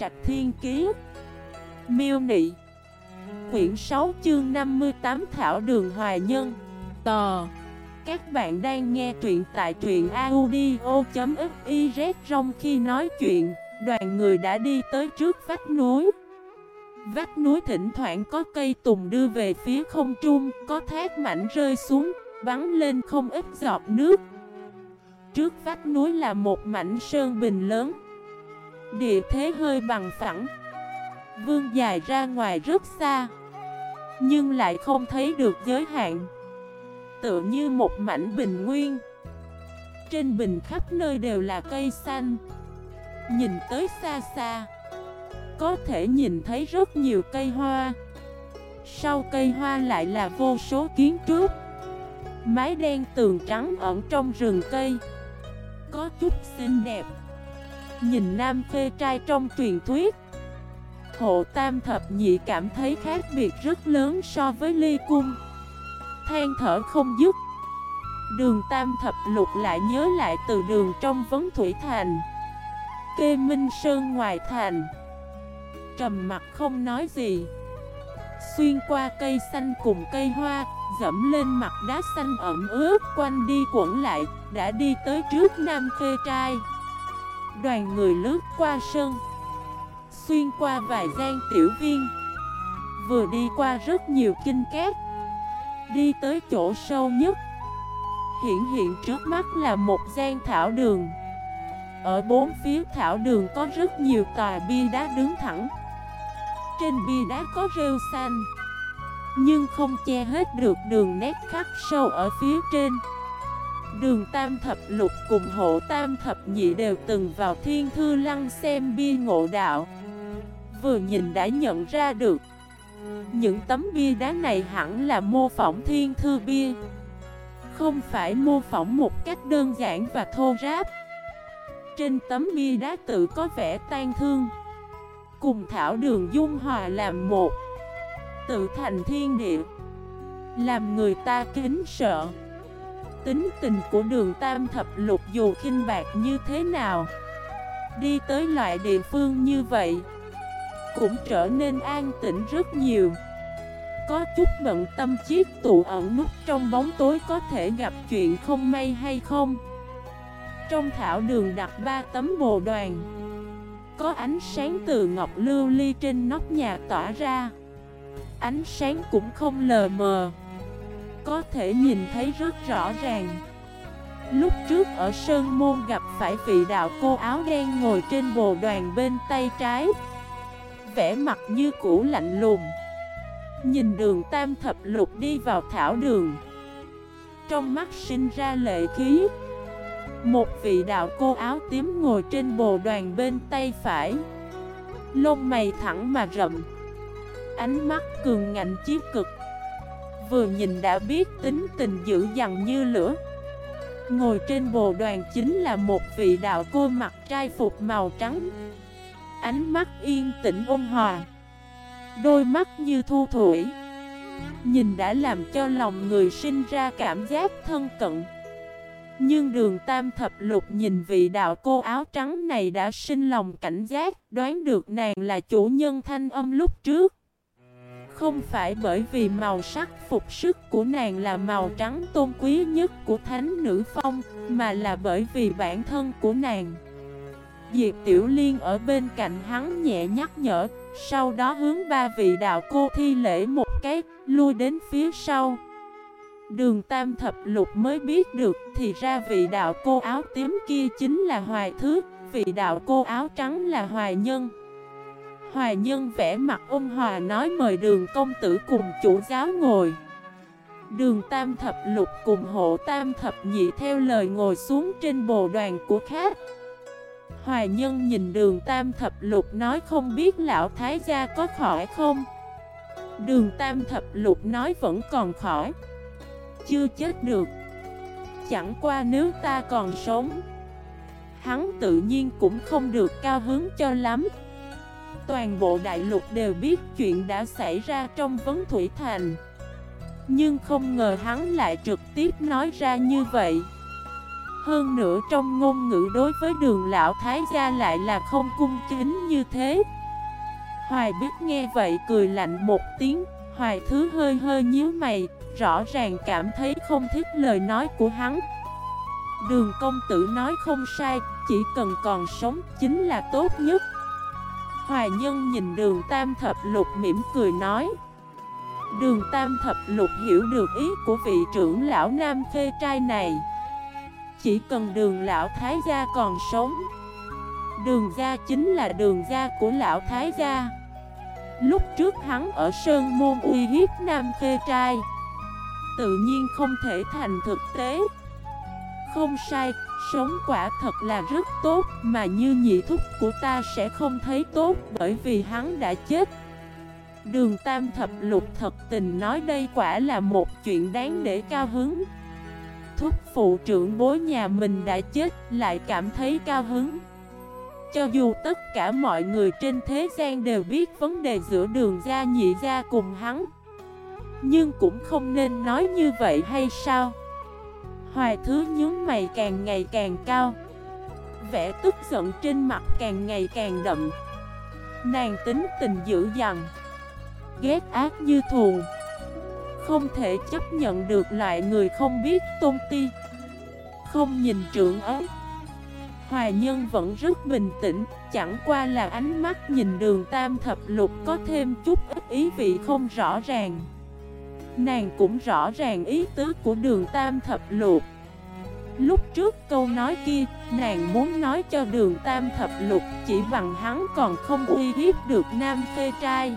Trạch Thiên Kiế Miêu Nị. Quyển 6 chương 58 Thảo Đường Hoài Nhân. Tò. Các bạn đang nghe truyện tại truyện audio.xyz Trong khi nói chuyện, đoàn người đã đi tới trước vách núi. Vách núi thỉnh thoảng có cây tùng đưa về phía không trung Có thác mảnh rơi xuống, bắn lên không ít giọt nước. Trước vách núi là một mảnh sơn bình lớn. Địa thế hơi bằng phẳng. Vương dài ra ngoài rất xa, Nhưng lại không thấy được giới hạn. Tựa như một mảnh bình nguyên. Trên bình khắp nơi đều là cây xanh. Nhìn tới xa xa, Có thể nhìn thấy rất nhiều cây hoa. Sau cây hoa lại là vô số kiến trúc. Mái đen tường trắng ẩn trong rừng cây. Có chút xinh đẹp. Nhìn nam phê trai trong truyền thuyết. Hộ tam thập nhị cảm thấy khác biệt rất lớn so với ly cung. Than thở không dứt. Đường tam thập lục lại nhớ lại từ đường trong vấn thủy thành. Kê Minh Sơn ngoài thành. Trầm mặt không nói gì. Xuyên qua cây xanh cùng cây hoa, Dẫm lên mặt đá xanh ẩm ướt, Quanh đi quẩn lại, Đã đi tới trước Nam Khê Trai. Đoàn người lướt qua sân, Xuyên qua vài gian tiểu viên, Vừa đi qua rất nhiều kinh cát Đi tới chỗ sâu nhất. Hiện hiện trước mắt là một gian thảo đường. Ở bốn phía thảo đường có rất nhiều tòa bia đá đứng thẳng. Trên bia đá có rêu xanh, Nhưng không che hết được đường nét khắc sâu ở phía trên. Đường Tam Thập Lục cùng hộ Tam Thập Nhị đều từng vào thiên thư lăng xem bia ngộ đạo. Vừa nhìn đã nhận ra được, Những tấm bia đá này hẳn là mô phỏng thiên thư bia. Không phải mô phỏng một cách đơn giản và thô ráp. Trên tấm bia đá tự có vẻ tan thương, Cùng thảo đường dung hòa làm một, Tự thành thiên địa, Làm người ta kính sợ. Tính tình của đường tam thập lục dù khinh bạc như thế nào, Đi tới loại địa phương như vậy Cũng trở nên an tĩnh rất nhiều. Có chút bận tâm chiếc tụ ẩn nút trong bóng tối có thể gặp chuyện không may hay không. Trong thảo đường đặt ba tấm bồ đoàn, Có ánh sáng từ ngọc lưu ly trên nóc nhà tỏa ra. Ánh sáng cũng không lờ mờ có thể nhìn thấy rất rõ ràng. Lúc trước ở Sơn Môn gặp phải vị đạo cô áo đen ngồi trên bồ đoàn bên tay trái. Vẽ mặt như cũ lạnh lùng. Nhìn đường tam thập lục đi vào thảo đường. Trong mắt sinh ra lệ khí. Một vị đạo cô áo tím ngồi trên bồ đoàn bên tay phải. Lông mày thẳng mà rậm. Ánh mắt cường ngạnh chiếc cực. Vừa nhìn đã biết tính tình dữ dằn như lửa. Ngồi trên bồ đoàn chính là một vị đạo cô mặc trai phục màu trắng. Ánh mắt yên tĩnh ôn hòa, Đôi mắt như thu thủy. Nhìn đã làm cho lòng người sinh ra cảm giác thân cận. Nhưng đường tam thập lục nhìn vị đạo cô áo trắng này đã sinh lòng cảnh giác, Đoán được nàng là chủ nhân thanh âm lúc trước không phải bởi vì màu sắc phục sức của nàng là màu trắng tôn quý nhất của thánh nữ phong, Mà là bởi vì bản thân của nàng. Diệp Tiểu Liên ở bên cạnh hắn nhẹ nhắc nhở, Sau đó hướng ba vị đạo cô thi lễ một cái, Lui đến phía sau. Đường Tam Thập Lục mới biết được Thì ra vị đạo cô áo tím kia chính là Hoài Thước, Vị đạo cô áo trắng là Hoài Nhân. Hòa nhân vẽ mặt ôn hòa nói mời đường công tử cùng chủ giáo ngồi. Đường tam thập lục cùng hộ tam thập nhị theo lời ngồi xuống trên bồ đoàn của khách Hòa nhân nhìn đường tam thập lục nói không biết lão thái gia có khỏi không? Đường tam thập lục nói vẫn còn khỏi. Chưa chết được. Chẳng qua nếu ta còn sống, Hắn tự nhiên cũng không được cao hứng cho lắm. Toàn bộ đại lục đều biết chuyện đã xảy ra trong vấn thủy thành. Nhưng không ngờ hắn lại trực tiếp nói ra như vậy. Hơn nữa trong ngôn ngữ đối với đường lão thái gia lại là không cung kính như thế. Hoài biết nghe vậy cười lạnh một tiếng, Hoài thứ hơi hơi nhíu mày, Rõ ràng cảm thấy không thích lời nói của hắn. Đường công tử nói không sai, Chỉ cần còn sống chính là tốt nhất. Hoài nhân nhìn đường tam thập lục mỉm cười nói. Đường tam thập lục hiểu được ý của vị trưởng lão nam phê trai này. Chỉ cần đường lão thái gia còn sống. Đường gia chính là đường gia của lão thái gia. Lúc trước hắn ở Sơn Môn uy hiếp nam phê trai. Tự nhiên không thể thành thực tế. Không sai, sống quả thật là rất tốt, Mà như nhị thúc của ta sẽ không thấy tốt Bởi vì hắn đã chết. Đường Tam Thập Lục thật tình nói đây quả là một chuyện đáng để cao hứng. Thúc phụ trưởng bối nhà mình đã chết, lại cảm thấy cao hứng. Cho dù tất cả mọi người trên thế gian đều biết vấn đề giữa đường gia nhị gia cùng hắn, Nhưng cũng không nên nói như vậy hay sao? Hoài thứ nhướng mày càng ngày càng cao. Vẻ tức giận trên mặt càng ngày càng đậm. Nàng tính tình dữ dằn, ghét ác như thù. Không thể chấp nhận được loại người không biết tôn ti. Không nhìn trưởng ớt Hoài nhân vẫn rất bình tĩnh, Chẳng qua là ánh mắt nhìn đường tam thập lục có thêm chút ít ý vị không rõ ràng. Nàng cũng rõ ràng ý tứ của đường tam thập lục. Lúc trước câu nói kia, nàng muốn nói cho đường tam thập lục Chỉ bằng hắn còn không uy hiếp được nam phê trai.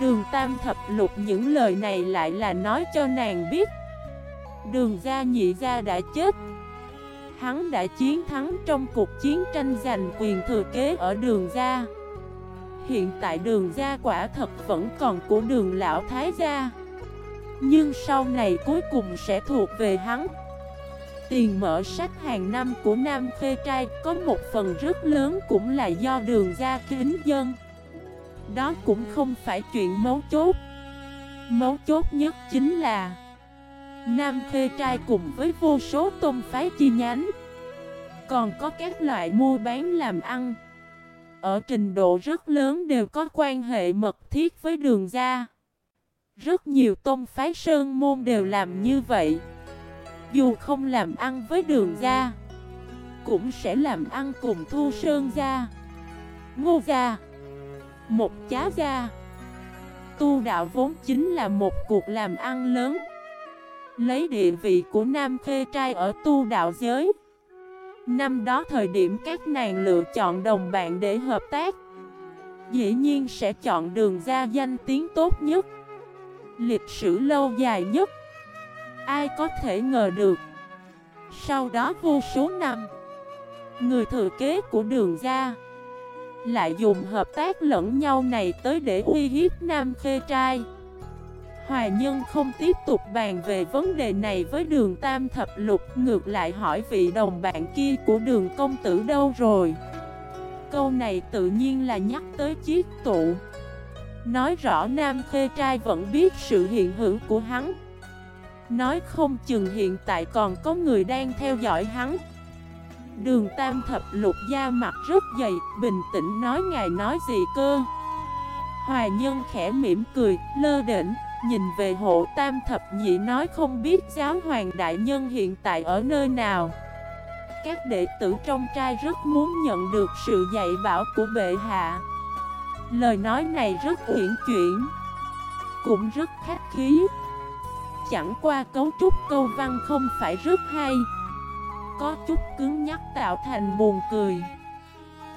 Đường tam thập lục những lời này lại là nói cho nàng biết. Đường gia nhị gia đã chết. Hắn đã chiến thắng trong cuộc chiến tranh giành quyền thừa kế ở đường gia. Hiện tại đường gia quả thật vẫn còn của đường lão thái gia. Nhưng sau này cuối cùng sẽ thuộc về hắn. Tiền mở sách hàng năm của Nam Khê Trai có một phần rất lớn cũng là do đường gia kính dân. Đó cũng không phải chuyện mấu chốt. Mấu chốt nhất chính là Nam Khê Trai cùng với vô số tôn phái chi nhánh Còn có các loại mua bán làm ăn. Ở trình độ rất lớn đều có quan hệ mật thiết với đường gia. Rất nhiều tôn phái sơn môn đều làm như vậy. Dù không làm ăn với đường gia, Cũng sẽ làm ăn cùng thu sơn gia, Ngô gia một chá gia. Tu đạo vốn chính là một cuộc làm ăn lớn, Lấy địa vị của nam khê trai ở tu đạo giới. Năm đó thời điểm các nàng lựa chọn đồng bạn để hợp tác, Dĩ nhiên sẽ chọn đường ra danh tiếng tốt nhất. Lịch sử lâu dài nhất. Ai có thể ngờ được, Sau đó vô số năm, Người thừa kế của đường Gia lại dùng hợp tác lẫn nhau này tới để uy hiếp Nam Khê Trai. Hòa Nhân không tiếp tục bàn về vấn đề này với đường Tam Thập Lục, Ngược lại hỏi vị đồng bạn kia của đường công tử đâu rồi. Câu này tự nhiên là nhắc tới chiếc tụ. Nói rõ Nam Khê Trai vẫn biết sự hiện hữu của hắn. Nói không chừng hiện tại còn có người đang theo dõi hắn. Đường tam thập lục da mặt rất dày, bình tĩnh nói ngài nói gì cơ? Hòa nhân khẽ mỉm cười, lơ đỉnh, nhìn về hộ tam thập nhị nói không biết giáo hoàng đại nhân hiện tại ở nơi nào. Các đệ tử trong trai rất muốn nhận được sự dạy bảo của bệ hạ. Lời nói này rất uyển chuyển, Cũng rất khách khí. Chẳng qua cấu trúc câu văn không phải rất hay, có chút cứng nhắc tạo thành buồn cười.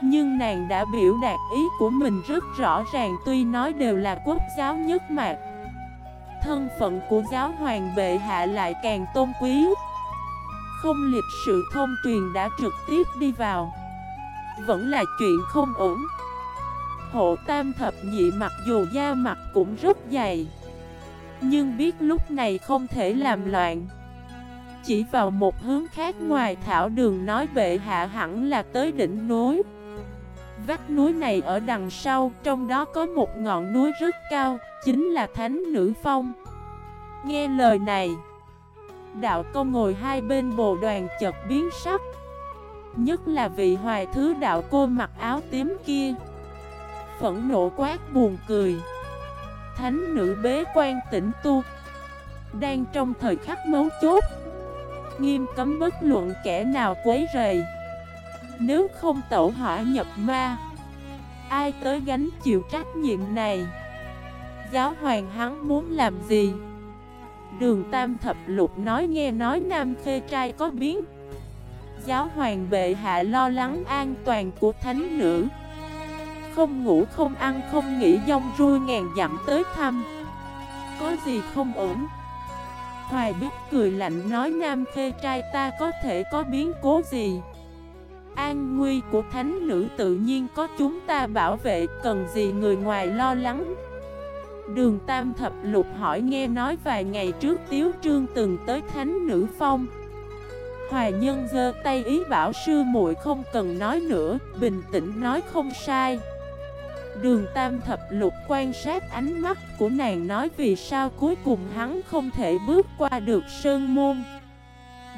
Nhưng nàng đã biểu đạt ý của mình rất rõ ràng, tuy nói đều là quốc giáo nhất mạc. Thân phận của giáo hoàng bệ hạ lại càng tôn quý. Không lịch sự thông truyền đã trực tiếp đi vào. Vẫn là chuyện không ổn. Hộ tam thập nhị mặc dù da mặt cũng rất dày Nhưng biết lúc này không thể làm loạn. Chỉ vào một hướng khác ngoài thảo đường nói bệ hạ hẳn là tới đỉnh núi. Vách núi này ở đằng sau, trong đó có một ngọn núi rất cao, chính là Thánh Nữ Phong. Nghe lời này Đạo công ngồi hai bên bồ đoàn chật biến sắc. Nhất là vị hoài thứ đạo cô mặc áo tím kia Phẫn nộ quát buồn cười. Thánh nữ bế quan tĩnh tu, Đang trong thời khắc mấu chốt. Nghiêm cấm bất luận kẻ nào quấy rầy. Nếu không tẩu hỏa nhập ma, Ai tới gánh chịu trách nhiệm này? Giáo hoàng hắn muốn làm gì? Đường Tam Thập Lục nói nghe nói Nam Khê Trai có biến. Giáo hoàng bệ hạ lo lắng an toàn của thánh nữ. Không ngủ, không ăn, không nghỉ dông rui ngàn dặm tới thăm. Có gì không ổn? Hoài biết cười lạnh nói, Nam Khê Trai ta có thể có biến cố gì? An nguy của thánh nữ tự nhiên có chúng ta bảo vệ, Cần gì người ngoài lo lắng? Đường Tam Thập Lục hỏi, nghe nói vài ngày trước Tiếu Trương từng tới Thánh Nữ Phong. Hoài Nhân giơ tay ý bảo, sư muội không cần nói nữa, Bình tĩnh nói không sai. Đường Tam Thập Lục quan sát ánh mắt của nàng nói vì sao cuối cùng hắn không thể bước qua được Sơn Môn.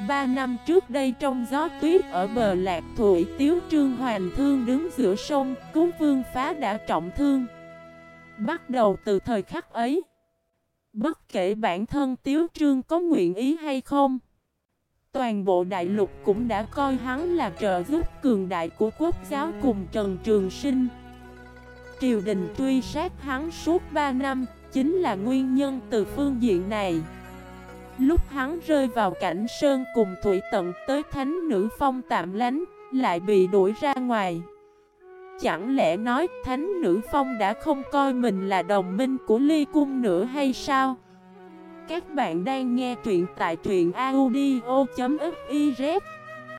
Ba năm trước đây trong gió tuyết ở bờ lạc thủy Tiếu Trương Hoàng Thương đứng giữa sông cúng vương phá đã trọng thương. Bắt đầu từ thời khắc ấy, Bất kể bản thân Tiếu Trương có nguyện ý hay không, Toàn bộ đại lục cũng đã coi hắn là trợ giúp cường đại của quốc giáo cùng Trần Trường Sinh. Triều đình truy sát hắn suốt 3 năm, Chính là nguyên nhân từ phương diện này Lúc hắn rơi vào cảnh sơn cùng thủy tận tới thánh nữ phong tạm lánh, Lại bị đuổi ra ngoài Chẳng lẽ nói Thánh Nữ Phong đã không coi mình là đồng minh của Ly Cung nữa hay sao? Các bạn đang nghe truyện tại truyện audio.fif